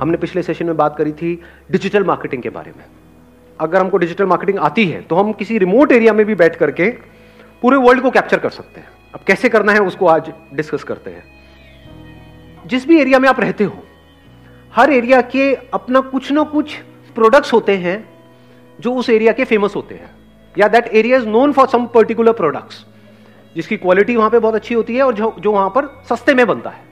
हमने पिछले सेशन में बात करी थी डिजिटल मार्केटिंग के बारे में। अगर हमको डिजिटल मार्केटिंग आती है तो हम किसी रिमोट एरिया में भी बैठ करके पूरे वर्ल्ड को कैप्चर कर सकते हैं। अब कैसे करना है, उसको आज डिस्कस करते हैं। जिस भी एरिया में आप रहते हो, हर एरिया के अपना कुछ ना कुछ प्रोडक्ट्स होते हैं, जो उस एरिया के फ़ेमस होते हैं। या that area is known for some particular products जिसकी क्वालिटी वहाँ पे बहुत अच्छी होती है और जो जो वहाँ पर सस्ते में बनता है।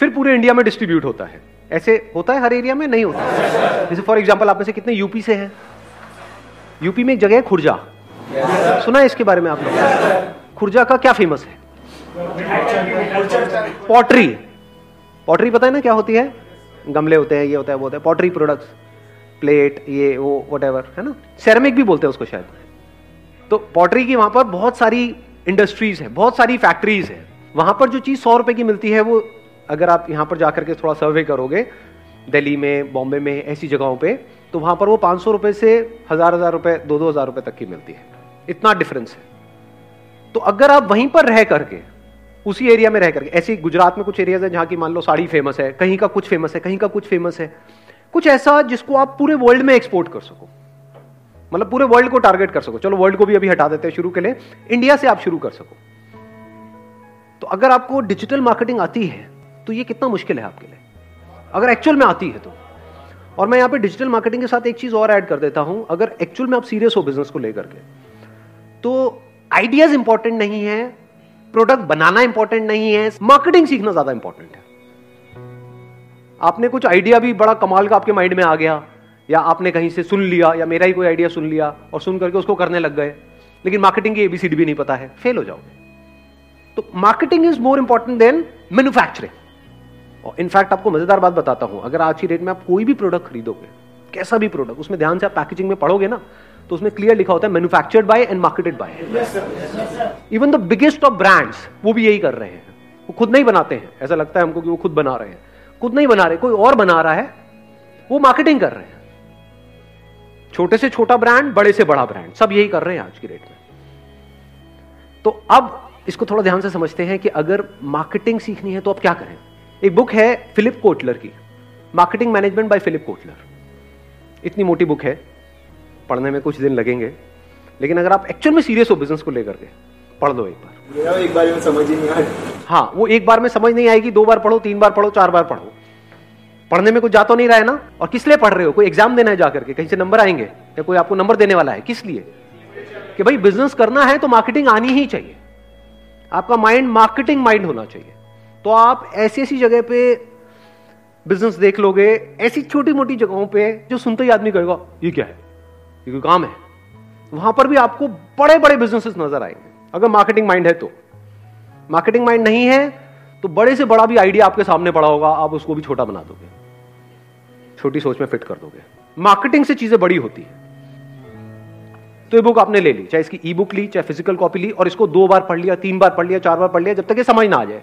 फिर पूरे इंडिया में डिस्ट्रीब्यूट होता है। ऐसे होता है हर एरिया में? नहीं होता। जैसे फॉर एग्ज़ाम्पल आप में से कितने यूपी से हैं? यूपी में एक जगह है खुर्जा। सुना है इसके बारे में आप लोग खुर्जा का क्या फ़ेमस है? पॉटरी पॉटरी पता है ना क्या होती है? गमले होते हैं, ये होता है, वो होता है। पॉटरी प्रोडक्ट्स प्लेट ये, वो वट है ना? सेरेमिक भी बोलते हैं उसको शायद। तो पॉटरी की वहाँ पर बहुत सारी इंडस्ट्रीज़ है, बहुत सारी फैक्ट्रीज है। वहाँ पर जो चीज़ सौ रुपए की मिलती है, वो अगर आप यहाँ पर जाकर के थोड़ा सर्वे करोगे, दिल्ली में, बॉम्बे में, ऐसी जगहों पे तो वहाँ पर वो पाँच सौ रुपए से हज़ार हज़ार रुपए दो दो हज़ार रुपए तक की मिलती है। इतना डिफरेंस है। तो अगर आप वहीं पर रह करके, उसी एरिया में रह करके, ऐसे गुजरात में कुछ एरियाज़ है जहाँ की मान लो साड़ी फ़ेमस है, कहीं का कुछ फ़ेमस है, कहीं का कुछ फ़ेमस है, कुछ ऐसा जिसको आप पूरे वर्ल्ड में एक्सपोर्ट कर सको। मतलब पूरे वर्ल्ड को टारगेट कर सको। चलो वर्ल्ड को भी अभी हटा देते हैं शुरू के लिए। इंडिया से आप शुरू कर सको। तो अगर आपको डिजिटल मार्केटिंग आती है तो ये कितना मुश्किल है आपके लिए? अगर एक्चुअल में आती है तो। और मैं यहाँ पे डिजिटल मार्केटिंग के साथ एक चीज़ और ऐड कर देता हूँ। अगर एक्चुअल में आप सीरियस हो बिज़नेस को लेकर के तो आइडियाज़ इंपॉर्टेंट नहीं है प्रोडक्ट बनाना इंपॉर्टेंट नहीं है मार्केटिंग सीखना ज़्यादा इंपॉर्टेंट है। आपने कुछ आइडिया भी, बड़ा कमाल का आपके माइंड में आ गया, या आपने कहीं से सुन लिया, या मेरा ही कोई आइडिया सुन लिया, और सुन करके उसको करने लग गए, लेकिन मार्केटिंग की एबीसीडी भी नहीं पता है फेल हो जाओगे। तो marketing is more important than manufacturing और इनफैक्ट आपको मज़ेदार बात बताता हूँ अगर आज की डेट में आप कोई भी प्रोडक्ट खरीदोगे कैसा भी प्रोडक्ट उसमें ध्यान से आप पैकेजिंग में पढ़ोगे ना तो उसमें क्लियर लिखा होता है manufactured by and marketed by even the biggest of brands वो भी यही कर रहे हैं। वो खुद नहीं बनाते हैं। ऐसा लगता है हमको कि वो खुद बना रहे हैं। खुद नहीं बना रहे कोई और बना रहा है वो मार्केटिंग कर रहे हैं। छोटे से छोटा ब्रांड बड़े से बड़ा ब्रांड सब यही कर रहे हैं आज की डेट में। तो अब इसको थोड़ा ध्यान से समझते हैं कि अगर मार्केटिंग सीखनी है तो अब क्या करें? एक बुक है फिलिप कोटलर की marketing management by Philip Kotler. इतनी मोटी बुक है पढ़ने में कुछ दिन लगेंगे लेकिन अगर आप एक्चुअल में सीरियस हो बिज़नेस को लेकर के पढ़ दो एक बार। एक बार में समझ ही नहीं आए हाँ वो एक बार में समझ नहीं आएगी दो बार पढ़ो तीन बार पढ़ो चार बार पढ़ो। पढ़ने में कुछ जा तो नहीं रहा है ना? और किस लिए पढ़ रहे हो? कोई एग्ज़ाम देना है जाकर के कहीं से नंबर आएँगे? या कोई आपको नंबर देने वाला है किस लिए? कि भाई बिज़नेस करना है तो मार्केटिंग आनी ही चाहिए। आपका माइंड मार्केटिंग माइंड होना चाहिए। तो आप ऐसी ऐसी जगह पे बिज़नेस देख लोगे, ऐसी छोटी मोटी जगहों पे जो सुनते ही आदमी कहेगा, ये क्या है? ये कोई काम है? वहाँ पर भी आपको बड़े बड़े बिजनेसेस नज़र आएँगे। अगर मार्केटिंग माइंड है तो। मार्केटिंग माइंड नहीं है तो बड़े से बड़ा भी आइडिया आपके सामने पड़ा होगा, आप उसको भी छोटा बना दोगे। छोटी सोच में फिट कर दोगे। मार्केटिंग से चीज़ें बड़ी होती है। तो ये बुक आपने ले ली, चाहे इसकी ई बुक ली, चाहे फ़िज़िकल कॉपी ली, और इसको दो बार पढ़ लिया, तीन बार पढ़ लिया, चार बार पढ़ लिया, जब तक ये समझ ना आ जाए।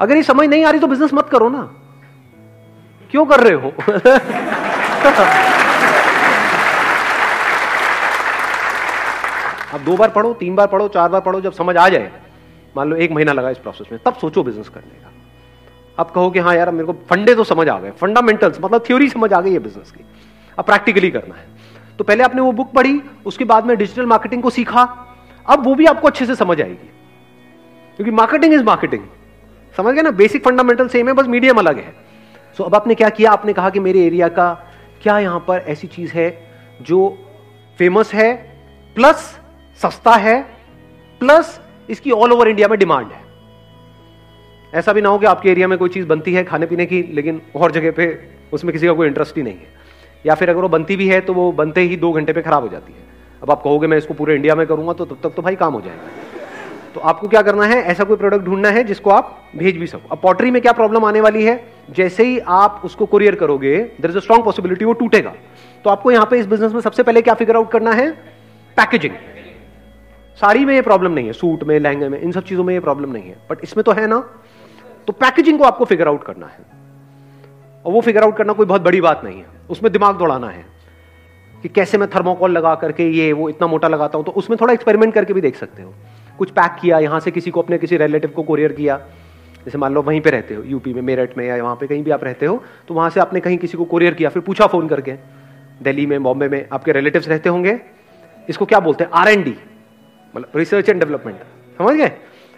अगर ये समझ नहीं आ रही तो बिज़नेस मत करो ना। क्यों कर रहे हो? अब दो बार पढ़ो, तीन बार पढ़ो, चार बार पढ़ो, जब समझ आ जाए। मान लो एक महीना लगा इस प्रोसेस में, तब सोचो बिज़नेस करने का। अब कहो कि हाँ यार मेरे को फंडे तो समझ आ गए फंडामेंटल्स मतलब थ्योरी समझ आ गई है बिज़नेस की। अब प्रैक्टिकली करना है। तो पहले आपने वो बुक पढ़ी, उसके बाद में डिजिटल मार्केटिंग को सीखा, अब वो भी आपको अच्छे से समझ आएगी। क्योंकि मार्केटिंग इज़ मार्केटिंग समझ गए ना? बेसिक फंडामेंटल सेम है बस मीडियम अलग है। सो so, अब आपने क्या किया? आपने कहा कि मेरे एरिया का क्या यहाँ पर ऐसी चीज़ है जो फ़ेमस है प्लस सस्ता है प्लस इसकी ऑल ओवर इंडिया में डिमांड है। ऐसा भी ना हो कि आपके एरिया में कोई चीज़ बनती है खाने पीने की लेकिन और जगह पे उसमें किसी का कोई इंटरेस्ट ही नहीं है। या फिर अगर वो बनती भी है तो वो बनते ही दो घंटे पे खराब हो जाती है। अब आप कहोगे मैं इसको पूरे इंडिया में करूँगा तो तब तक तो भाई काम हो जाएगा। तो आपको क्या करना है? ऐसा कोई प्रोडक्ट ढूंढना है जिसको आप भेज भी सको। अब पॉटरी में क्या प्रॉब्लम आने वाली है? जैसे ही आप उसको कुरियर करोगे there is a strong possibility वो टूटेगा। तो आपको यहाँ पे इस बिज़नेस में सबसे पहले क्या फिगर आउट करना है? पैकेजिंग साड़ी में ये प्रॉब्लम नहीं है सूट में, लहंगे में, इन सब चीज़ों में ये प्रॉब्लम नहीं है। बट इसमें तो है ना? तो पैकेजिंग को आपको फिगर आउट करना है। और वो फिगर आउट करना कोई बहुत बड़ी बात नहीं है। उसमें दिमाग दौड़ाना है कि कैसे मैं थर्मोकॉल लगा करके ये, वो इतना मोटा लगाता हूँ तो उसमें थोड़ा एक्सपेरिमेंट करके भी देख सकते हो। कुछ पैक किया, यहाँ से किसी को अपने किसी रिलेटिव को कोरियर किया। जैसे मान लो वहीं पे रहते हो यूपी में, मेरठ में या वहाँ पे कहीं भी आप रहते हो तो वहाँ से आपने कहीं किसी को कोरियर किया, फिर पूछा फ़ोन करके, दिल्ली में, बॉम्बे में, आपके रिलेटिव्स रहते होंगे। इसको क्या बोलते हैं? आर एंड मतलब रिसर्च एंड डेवलपमेंट समझ गए?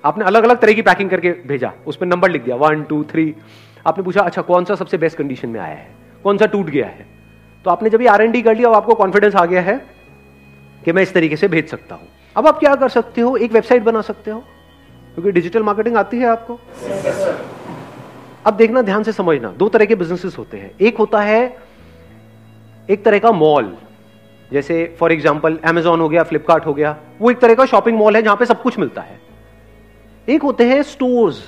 आपने अलग अलग तरह की पैकिंग करके भेजा, उस पर नंबर लिख दिया वन टू थ्री आपने पूछा अच्छा कौन सा सबसे बेस्ट कंडीशन में आया है? कौन सा टूट गया है? तो आपने जब आर एन डी कर लिया आपको कॉन्फिडेंस आ गया है कि मैं इस तरीके से भेज सकता हूँ। अब आप क्या कर सकते हो? एक वेबसाइट बना सकते हो। क्योंकि डिजिटल मार्केटिंग आती है आपको। अब देखना, ध्यान से समझना। दो तरह के बिजनेसेस होते हैं। एक होता है, एक तरह का मॉल जैसे फॉर एग्ज़ाम्पल एमेजॉन हो गया फ्लिपकार्ट हो गया। वो एक तरह का शॉपिंग मॉल है, जहाँ पे सब कुछ मिलता है। एक होते हैं स्टोर्स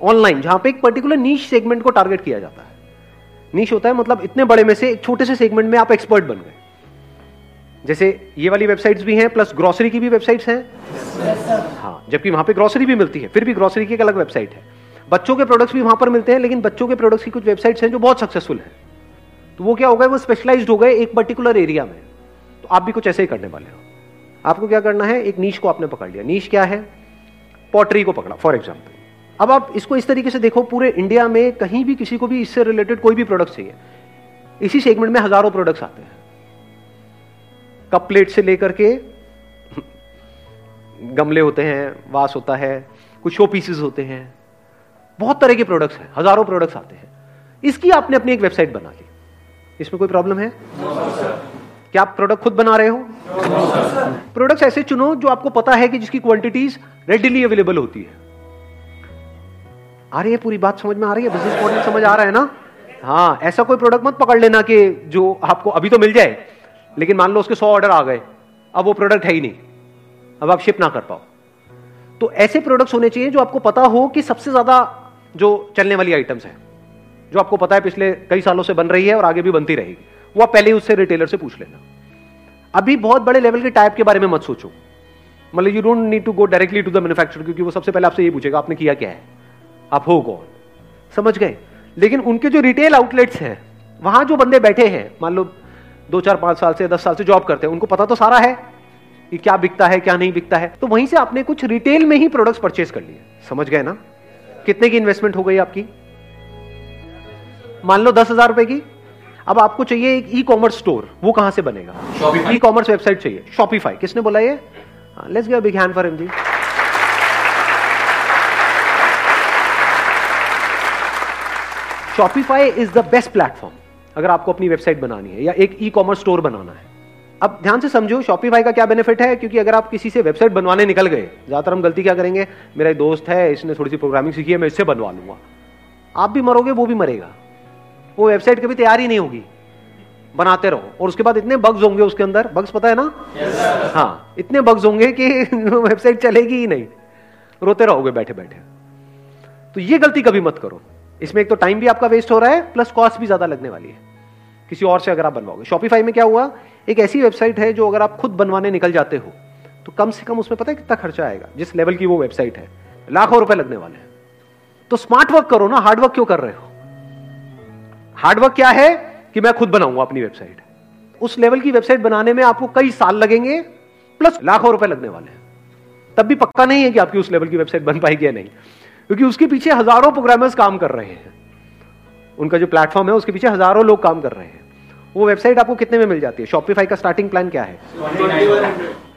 ऑनलाइन जहाँ पे एक पर्टिकुलर नीच सेगमेंट को टारगेट किया जाता है। नीच होता है मतलब इतने बड़े में से, एक छोटे से सेगमेंट में आप एक्सपर्ट बन गए। जैसे ये वाली वेबसाइट्स भी हैं प्लस ग्रोसरी की भी वेबसाइट्स हैं। हाँ जबकि वहाँ पे ग्रोसरी भी मिलती है, फिर भी ग्रोसरी की एक अलग वेबसाइट है। बच्चों के प्रोडक्ट्स भी वहाँ पर मिलते हैं, लेकिन बच्चों के प्रोडक्ट्स की कुछ वेबसाइट्स हैं जो बहुत सक्सेसफुल है। तो वो क्या हो गए, वो स्पेशलाइज्ड हो गए एक पर्टिकुलर एरिया में। तो आप भी कुछ ऐसे ही करने वाले हो। आपको क्या करना है, एक नीच को आपने पकड़ लिया। नीच क्या है? पॉटरी को पकड़ा फॉर एग्ज़ाम्पल अब आप इसको इस तरीके से देखो, पूरे इंडिया में कहीं भी किसी को भी इससे रिलेटेड कोई भी प्रोडक्ट चाहिए। इसी सेगमेंट में हज़ारों प्रोडक्ट्स आते हैं। कप प्लेट से लेकर के गमले होते हैं वास होता है कुछ शो पीसेस होते हैं। बहुत तरह के प्रोडक्ट्स हैं हज़ारों प्रोडक्ट्स आते हैं। इसकी आपने अपनी एक वेबसाइट बना ली। इसमें कोई प्रॉब्लम है? no, क्या आप प्रोडक्ट खुद बना रहे हो? No, प्रोडक्ट्स ऐसे चुनो जो आपको पता है कि जिसकी क्वांटिटीज रेडिली अवेलेबल होती है। आ रही है पूरी बात समझ में आ रही है? बिज़नेस मॉडल समझ आ रहा है ना? हाँ ऐसा कोई प्रोडक्ट मत पकड़ लेना कि जो आपको अभी तो मिल जाए। लेकिन मान लो उसके सौ ऑर्डर आ गए, अब वो प्रोडक्ट है ही नहीं। अब आप शिप ना कर पाओ। तो ऐसे प्रोडक्ट्स होने चाहिए जो आपको पता हो कि सबसे ज़्यादा जो चलने वाली आइटम्स है, जो आपको पता है पिछले कई सालों से बन रही है और आगे भी बनती रहेगी। वो आप पहले ही उससे रिटेलर से पूछ लेना। अभी बहुत बड़े लेवल के टाइप के बारे में मत सोचो। मतलब you don't need to go directly to the manufacture क्योंकि वो सबसे पहले आपसे ये पूछेगा, आपने किया क्या है? आप हो कौन? समझ गए? लेकिन उनके जो रिटेल आउटलेट्स हैं, वहाँ जो बंदे बैठे हैं, मान लो दो चार पाँच साल से दस साल से जॉब करते हैं। उनको पता तो सारा है कि क्या बिकता है क्या नहीं बिकता है। तो वहीं से आपने कुछ रिटेल में ही प्रोडक्ट्स परचेज कर लिए। समझ गए ना? कितने की इन्वेस्टमेंट हो गई आपकी? मान लो दस हज़ार रुपए की। अब आपको चाहिए एक ई कॉमर्स स्टोर वो कहाँ से बनेगा? ई कॉमर्स वेबसाइट चाहिए। शॉपिफाई किसने बोला ये? Let's give big hand for him ji. Shopify is the best platform अगर आपको अपनी वेबसाइट बनानी है या एक ई कॉमर्स स्टोर बनाना है। अब ध्यान से समझो शॉपिफाई का क्या बेनिफिट है? क्योंकि अगर आप किसी से वेबसाइट बनवाने निकल गए ज़्यादातर हम गलती क्या करेंगे? मेरा एक दोस्त है इसने थोड़ी सी प्रोग्रामिंग सीखी है मैं इससे बनवा लूँगा। आप भी मरोगे वो भी मरेगा। वो वेबसाइट कभी तैयार ही नहीं होगी। बनाते रहो। और उसके बाद इतने बग्स होंगे उसके अंदर। बग्स पता है ना? Yes, हाँ इतने बग्स होंगे कि वेबसाइट चलेगी ही नहीं। रोते रहोगे बैठे बैठे तो ये गलती कभी मत करो। इसमें एक तो टाइम भी आपका वेस्ट हो रहा है प्लस कॉस्ट भी ज़्यादा लगने वाली है। किसी और से अगर आप बनवाओगे। शॉपिफाई में क्या हुआ? एक ऐसी वेबसाइट है जो अगर आप खुद बनवाने निकल जाते हो तो कम से कम उसमें पता है कितना खर्चा आएगा? जिस लेवल की वो वेबसाइट है, लाखों रुपए लगने वाले हैं। तो स्मार्ट वर्क करो ना हार्ड वर्क क्यों कर रहे हो? हार्ड वर्क क्या है? कि मैं खुद बनाऊँगा अपनी वेबसाइट उस लेवल की वेबसाइट बनाने में आपको कई साल लगेंगे प्लस लाखों रुपए लगने वाले हैं। तब भी पक्का नहीं है कि आपकी उस लेवल की वेबसाइट बन पाएगी या नहीं। क्योंकि उसके पीछे हज़ारों प्रोग्रामर्स काम कर रहे हैं। उनका जो प्लेटफॉर्म है, उसके पीछे हज़ारों लोग काम कर रहे हैं। वो वेबसाइट आपको कितने में मिल जाती है? शॉपिफाई का स्टार्टिंग प्लान क्या है?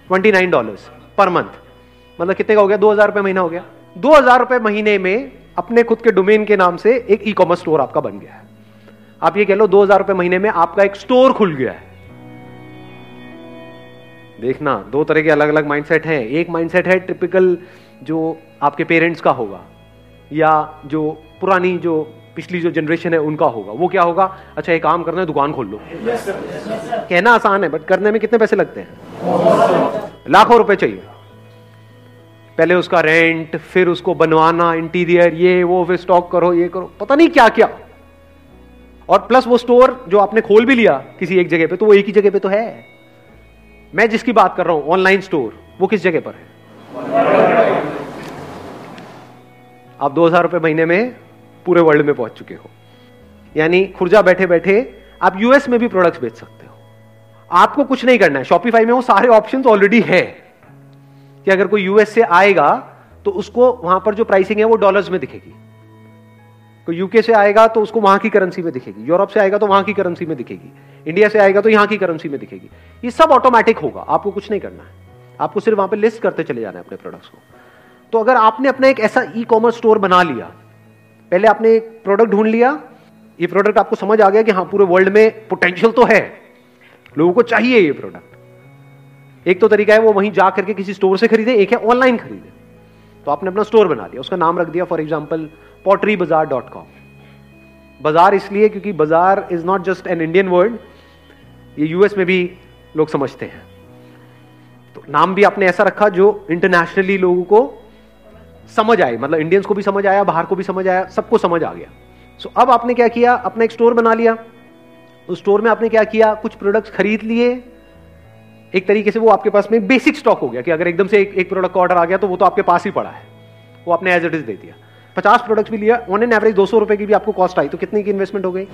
Twenty nine dollar per month मतलब कितने का हो गया? दो हज़ार महीना हो गया। दो हज़ार महीने में अपने खुद के डोमेन के नाम से एक ई कॉमर्स स्टोर आपका बन गया है। आप ये कह लो, दो हज़ार महीने में आपका एक स्टोर खुल गया है। देखना, दो तरह के अलग अलग माइंडसेट हैं। एक माइंडसेट है टिपिकल जो आपके पेरेंट्स का होगा। या जो पुरानी जो पिछली जो जनरेशन है उनका होगा। वो क्या होगा? अच्छा एक काम करना है दुकान खोल लो। Yes, yes, कहना आसान है बट करने में कितने पैसे लगते हैं? लाखों रुपए चाहिए। पहले उसका रेंट फिर उसको बनवाना इंटीरियर ये वो फिर स्टॉक करो ये करो। पता नहीं क्या क्या और प्लस वो स्टोर जो आपने खोल भी लिया किसी एक जगह पे तो वो एक ही जगह पे तो है। मैं जिसकी बात कर रहा हूँ ऑनलाइन स्टोर वो किस जगह पर है? आप दो हज़ार रुपए महीने में पूरे वर्ल्ड में पहुँच चुके हो। यानी खुर्जा बैठे बैठे आप यूएस में भी प्रोडक्ट्स बेच सकते हो। आपको कुछ नहीं करना है। शॉपिफाई में वो सारे ऑप्शन ऑलरेडी है कि अगर कोई यूएस से आएगा तो उसको वहाँ पर जो प्राइसिंग है वो डॉलर्स में दिखेगी। कोई यूके से आएगा तो उसको वहाँ की करेंसी में दिखेगी। यूरोप से आएगा तो वहाँ की करेंसी में दिखेगी। इंडिया से आएगा तो यहाँ की करेंसी में दिखेगी। ये सब ऑटोमेटिक होगा। आपको कुछ नहीं करना है। आपको सिर्फ़ वहाँ पे लिस्ट करते चले जाना है अपने प्रोडक्ट्स को। तो अगर आपने अपना एक ऐसा ई कॉमर्स स्टोर बना लिया, पहले आपने एक प्रोडक्ट ढूंढ लिया, ये प्रोडक्ट आपको समझ आ गया कि हाँ पूरे वर्ल्ड में पोटेंशियल तो है। लोगों को चाहिए ये प्रोडक्ट एक तो तरीका है वो वहीं जा करके किसी स्टोर से खरीदे, एक है ऑनलाइन खरीदे। तो आपने अपना स्टोर बना लिया, उसका नाम रख दिया for example pottery bazaar dot com bazaar इसलिए क्योंकि bazaar is not just an Indian word ये यूएस में भी लोग समझते हैं। तो नाम भी आपने ऐसा रखा जो इंटरनेशनली लोगों को समझ आई मतलब इंडियंस को भी समझ आया बाहर को भी समझ आया सबको समझ आ गया। सो so, अब आपने क्या किया? अपना एक स्टोर बना लिया। उस स्टोर में आपने क्या किया? कुछ प्रोडक्ट्स खरीद लिए। एक तरीके से वो आपके पास में बेसिक स्टॉक हो गया कि अगर एकदम से एक, एक प्रोडक्ट का ऑर्डर आ गया तो वो तो आपके पास ही पड़ा है। वो आपने एज इट इज़ दे दिया। पचास प्रोडक्ट्स भी लिया ऑन एन एवरेज दो सौ रुपए की भी आपको कॉस्ट आई। तो कितनी की इन्वेस्टमेंट हो गई?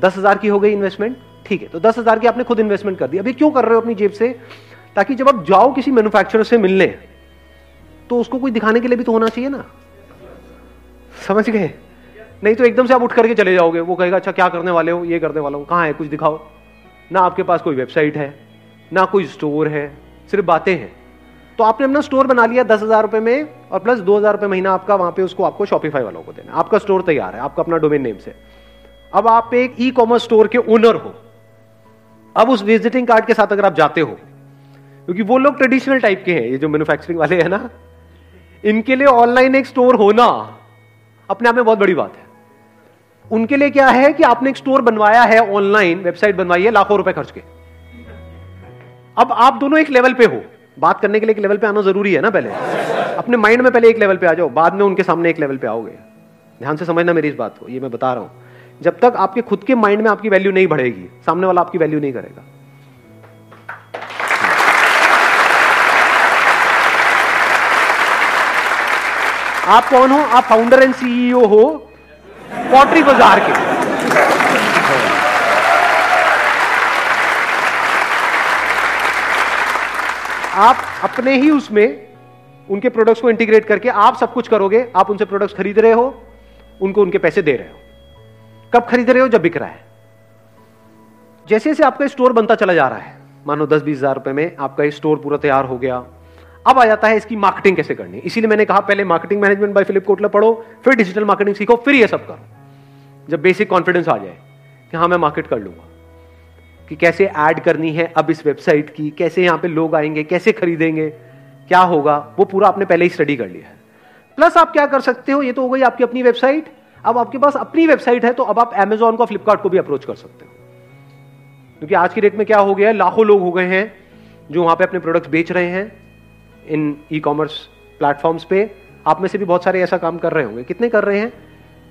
दस हज़ार की हो गई इन्वेस्टमेंट ठीक है तो दस हज़ार की आपने खुद इन्वेस्टमेंट कर दी। अभी क्यों कर रहे हो अपनी जेब से? ताकि जब आप जाओ किसी मैन्युफैक्चरर से मिलने तो उसको कोई दिखाने के लिए भी तो होना चाहिए ना। समझ गए? नहीं तो एकदम से आप उठ करके चले जाओगे। वो कहेगा अच्छा क्या करने वाले हो? ये करने वाला हूँ। कहाँ है? कुछ दिखाओ। ना आपके पास कोई वेबसाइट है, ना कोई स्टोर है, सिर्फ़ बातें हैं। तो आपने अपना स्टोर बना लिया दस हज़ार रुपए में और प्लस दो हज़ार रुपए महीना आपका वहाँ पे उसको आपको शॉपिफाई वालों को देना आपका स्टोर तैयार है, आपका अपना डोमेन नेम से। अब आप एक ई कॉमर्स स्टोर के ओनर हो। अब उस विजिटिंग कार्ड के साथ अगर आप जाते हो, क्योंकि वो लोग ट्रेडिशनल टाइप के हैं, ये जो मैन्युफैक्चरिंग वाले हैं ना इनके लिए ऑनलाइन एक स्टोर होना अपने आप में बहुत बड़ी बात है। उनके लिए क्या है कि आपने एक स्टोर बनवाया है ऑनलाइन, वेबसाइट बनवाई है लाखों रुपए खर्च के। अब आप दोनों एक लेवल पे हो। बात करने के लिए एक लेवल पे आना ज़रूरी है ना पहले। अपने माइंड में पहले एक लेवल पे आ जाओ, बाद में उनके सामने एक लेवल पे आओगे। ध्यान से समझना मेरी इस बात को, ये मैं बता रहा हूँ। जब तक आपके खुद के माइंड में आपकी वैल्यू नहीं बढ़ेगी, सामने वाला आपकी वैल्यू नहीं करेगा। आप कौन हो? आप फाउंडर एंड सीईओ हो पॉटरी बाज़ार के। आप अपने ही उसमें, उनके प्रोडक्ट्स को इंटीग्रेट करके आप सब कुछ करोगे। आप उनसे प्रोडक्ट्स खरीद रहे हो, उनको उनके पैसे दे रहे हो। कब खरीद रहे हो? जब बिक रहा है। जैसे जैसे आपका स्टोर बनता चला जा रहा है, मानो दस बीस हज़ार रुपए में आपका स्टोर पूरा तैयार हो गया। अब आ जाता है इसकी मार्केटिंग कैसे करनी इसीलिए मैंने कहा, पहले marketing management by Philip Kotler पढ़ो, फिर डिजिटल मार्केटिंग सीखो, फिर ये सब करो। जब बेसिक कॉन्फिडेंस आ जाए कि हाँ मैं मार्केट कर लूँगा, कि कैसे ऐड करनी है अब इस वेबसाइट की, कैसे यहाँ पे लोग आएँगे, कैसे खरीदेंगे, क्या होगा, वो पूरा आपने पहले ही स्टडी कर लिया है। प्लस आप क्या कर सकते हो, ये तो हो गई आपकी अपनी वेबसाइट अब आपके पास अपनी वेबसाइट है तो अब आप एमेजॉन को फ्लिपकार्ट को भी अप्रोच कर सकते हो। क्योंकि आज की डेट में क्या हो गया है, लाखों लोग हो गए हैं जो वहाँ पे अपने प्रोडक्ट्स बेच रहे हैं। इन ई कॉमर्स प्लेटफॉर्म्स पे, आप में से भी बहुत सारे ऐसा काम कर रहे होंगे। कितने कर रहे हैं?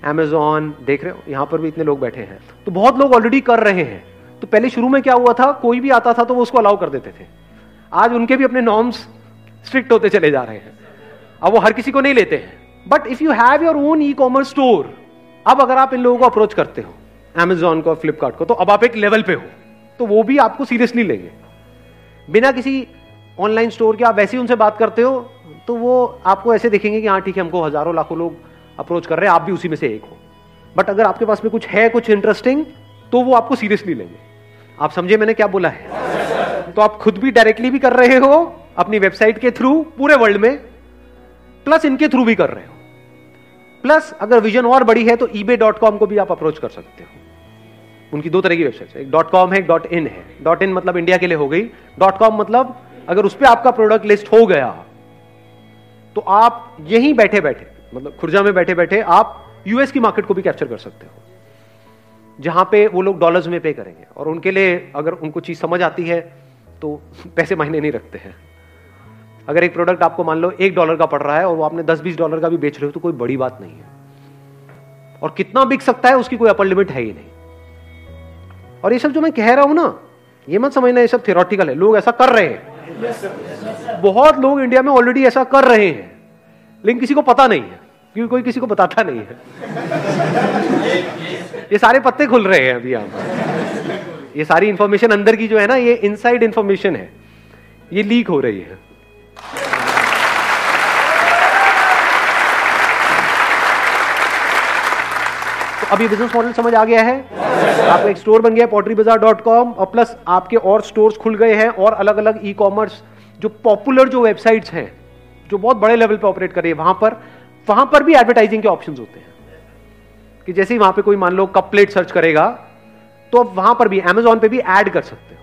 अमेजोन देख रहे हो, यहाँ पर भी इतने लोग बैठे हैं। तो बहुत लोग ऑलरेडी कर रहे हैं। तो पहले शुरू में क्या हुआ था? कोई भी आता था तो वो उसको अलाउ कर देते थे। आज उनके भी अपने नॉर्म्स स्ट्रिक्ट होते चले जा रहे हैं। अब वो हर किसी को नहीं लेते हैं। But if you have your own e commerce store अब अगर आप इन लोगों को अप्रोच करते हो एमेजॉन को फ्लिपकार्ट को तो अब आप एक लेवल पे हो। तो वो भी आपको सीरियसली लेंगे। बिना किसी ऑनलाइन स्टोर के आप वैसे ही उनसे बात करते हो तो वो आपको ऐसे देखेंगे कि हाँ ठीक है, हमको हज़ारों लाखों लोग अप्रोच कर रहे हैं, आप भी उसी में से एक हो। बट अगर आपके पास में कुछ है, कुछ इंटरेस्टिंग तो वो आपको सीरियसली लेंगे। आप समझे मैंने क्या बोला है? तो आप खुद भी डायरेक्टली भी कर रहे हो, अपनी वेबसाइट के थ्रू पूरे वर्ल्ड में प्लस इनके थ्रू भी कर रहे हो। प्लस अगर विजन और बड़ी है तो ईबे डॉट कॉम को भी आप अप्रोच कर सकते हो। उनकी दो तरह की वेबसाइट एक डॉट कॉम है डॉट इन है। डॉट इन मतलब इंडिया के लिए हो गई। डॉट कॉम मतलब अगर उस पर आपका प्रोडक्ट लिस्ट हो गया तो आप यहीं बैठे बैठे मतलब खुर्जा में बैठे बैठे आप यूएस की मार्केट को भी कैप्चर कर सकते हो, जहाँ पे वो लोग डॉलर्स में पे करेंगे। और उनके लिए अगर उनको चीज़ समझ आती है तो पैसे मायने नहीं रखते हैं। अगर एक प्रोडक्ट आपको मान लो एक डॉलर का पड़ रहा है और वो आपने दस बीस डॉलर का भी बेच रहे हो तो कोई बड़ी बात नहीं है। और कितना बिक सकता है, उसकी कोई अपर लिमिट है ही नहीं। और ये सब जो मैं कह रहा हूँ ना, ये मत समझना, ये सब थियोरटिकल है। लोग ऐसा कर रहे हैं। बहुत लोग इंडिया में ऑलरेडी ऐसा कर रहे हैं, लेकिन किसी को पता नहीं है, क्योंकि कोई किसी को बताता नहीं है। ये सारे पत्ते खुल रहे हैं अभी यहाँ ये सारी इंफॉर्मेशन अंदर की जो है ना, ये इनसाइड इंफॉर्मेशन है। ये लीक हो रही है। ये बिज़नेस मॉडल समझ आ गया है। आपका एक स्टोर बन गया पॉटरी बाज़ार डॉट कॉम और प्लस आपके और स्टोर्स खुल गए हैं और अलग अलग ई कॉमर्स जो पॉपुलर जो वेबसाइट्स हैं, जो बहुत बड़े लेवल पे ऑपरेट कर रही है, वहाँ पर वहाँ पर भी एडवर्टाइजिंग के ऑप्शन होते हैं। कि जैसे ही वहाँ पे कोई मान लो कप प्लेट सर्च करेगा तो अब वहाँ पर भी एमेजॉन पे भी ऐड कर सकते हो।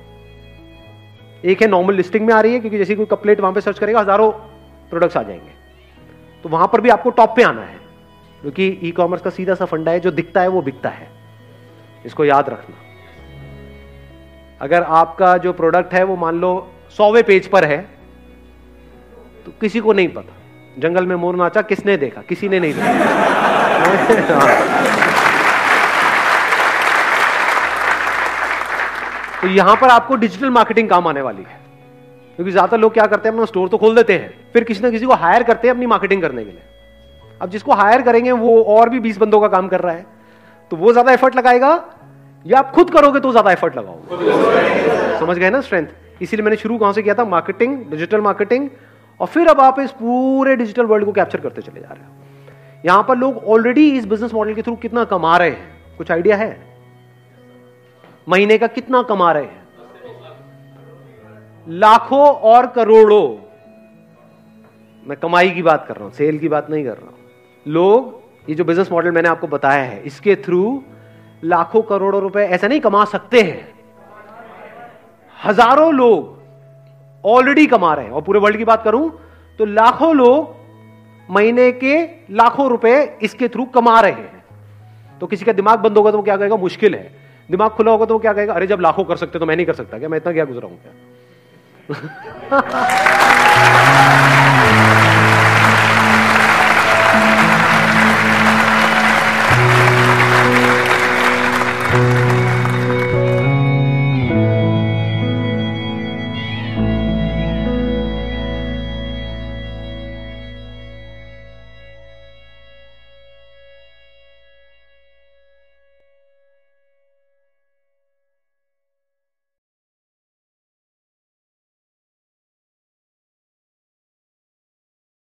एक है नॉर्मल लिस्टिंग में आ रही है, क्योंकि जैसे कोई कप प्लेट वहाँ पे सर्च करेगा, हज़ारों प्रोडक्ट्स आ जाएँगे। तो वहाँ पर भी आपको टॉप पे आना है, क्योंकि ई कॉमर्स का सीधा सा फंडा है, जो दिखता है, वो बिकता है। इसको याद रखना। अगर आपका जो प्रोडक्ट है वो मान लो सौवे पेज पर है तो किसी को नहीं पता। जंगल में मोर नाचा किसने देखा? किसी ने नहीं देखा। तो यहाँ पर आपको डिजिटल मार्केटिंग काम आने वाली है। क्योंकि ज़्यादातर लोग क्या करते हैं, अपना स्टोर तो खोल देते हैं, फिर किसी ना किसी को हायर करते हैं अपनी मार्केटिंग करने के लिए। अब जिसको हायर करेंगे, वो और भी बीस बंदों का काम कर रहा है तो वो ज़्यादा एफर्ट लगाएगा या आप खुद करोगे तो ज़्यादा एफर्ट लगाओगे। समझ गए ना स्ट्रेंथ इसीलिए मैंने शुरू कहाँ से किया था? मार्केटिंग डिजिटल मार्केटिंग और फिर अब आप इस पूरे डिजिटल वर्ल्ड को कैप्चर करते चले जा रहे हो। यहाँ पर लोग ऑलरेडी इस बिज़नेस मॉडल के थ्रू कितना कमा रहे हैं? कुछ आइडिया है? महीने का कितना कमा रहे हैं? लाखों और करोड़ों। मैं कमाई की बात कर रहा हूँ सेल की बात नहीं कर रहा हूँ। लोग, ये जो बिज़नेस मॉडल मैंने आपको बताया है, इसके थ्रू लाखों करोड़ों रुपए ऐसा नहीं कमा सकते हैं। हज़ारों लोग ऑलरेडी कमा रहे हैं। और पूरे वर्ल्ड की बात करूँ तो लाखों लोग महीने के लाखों रुपए इसके थ्रू कमा रहे हैं। तो किसी का दिमाग बंद होगा तो क्या कहेगा? मुश्किल है। दिमाग खुला होगा तो क्या कहेगा? अरे जब लाखों कर सकते तो मैं नहीं कर सकता। क्या मैं इतना क्या गुजरा हूँ क्या?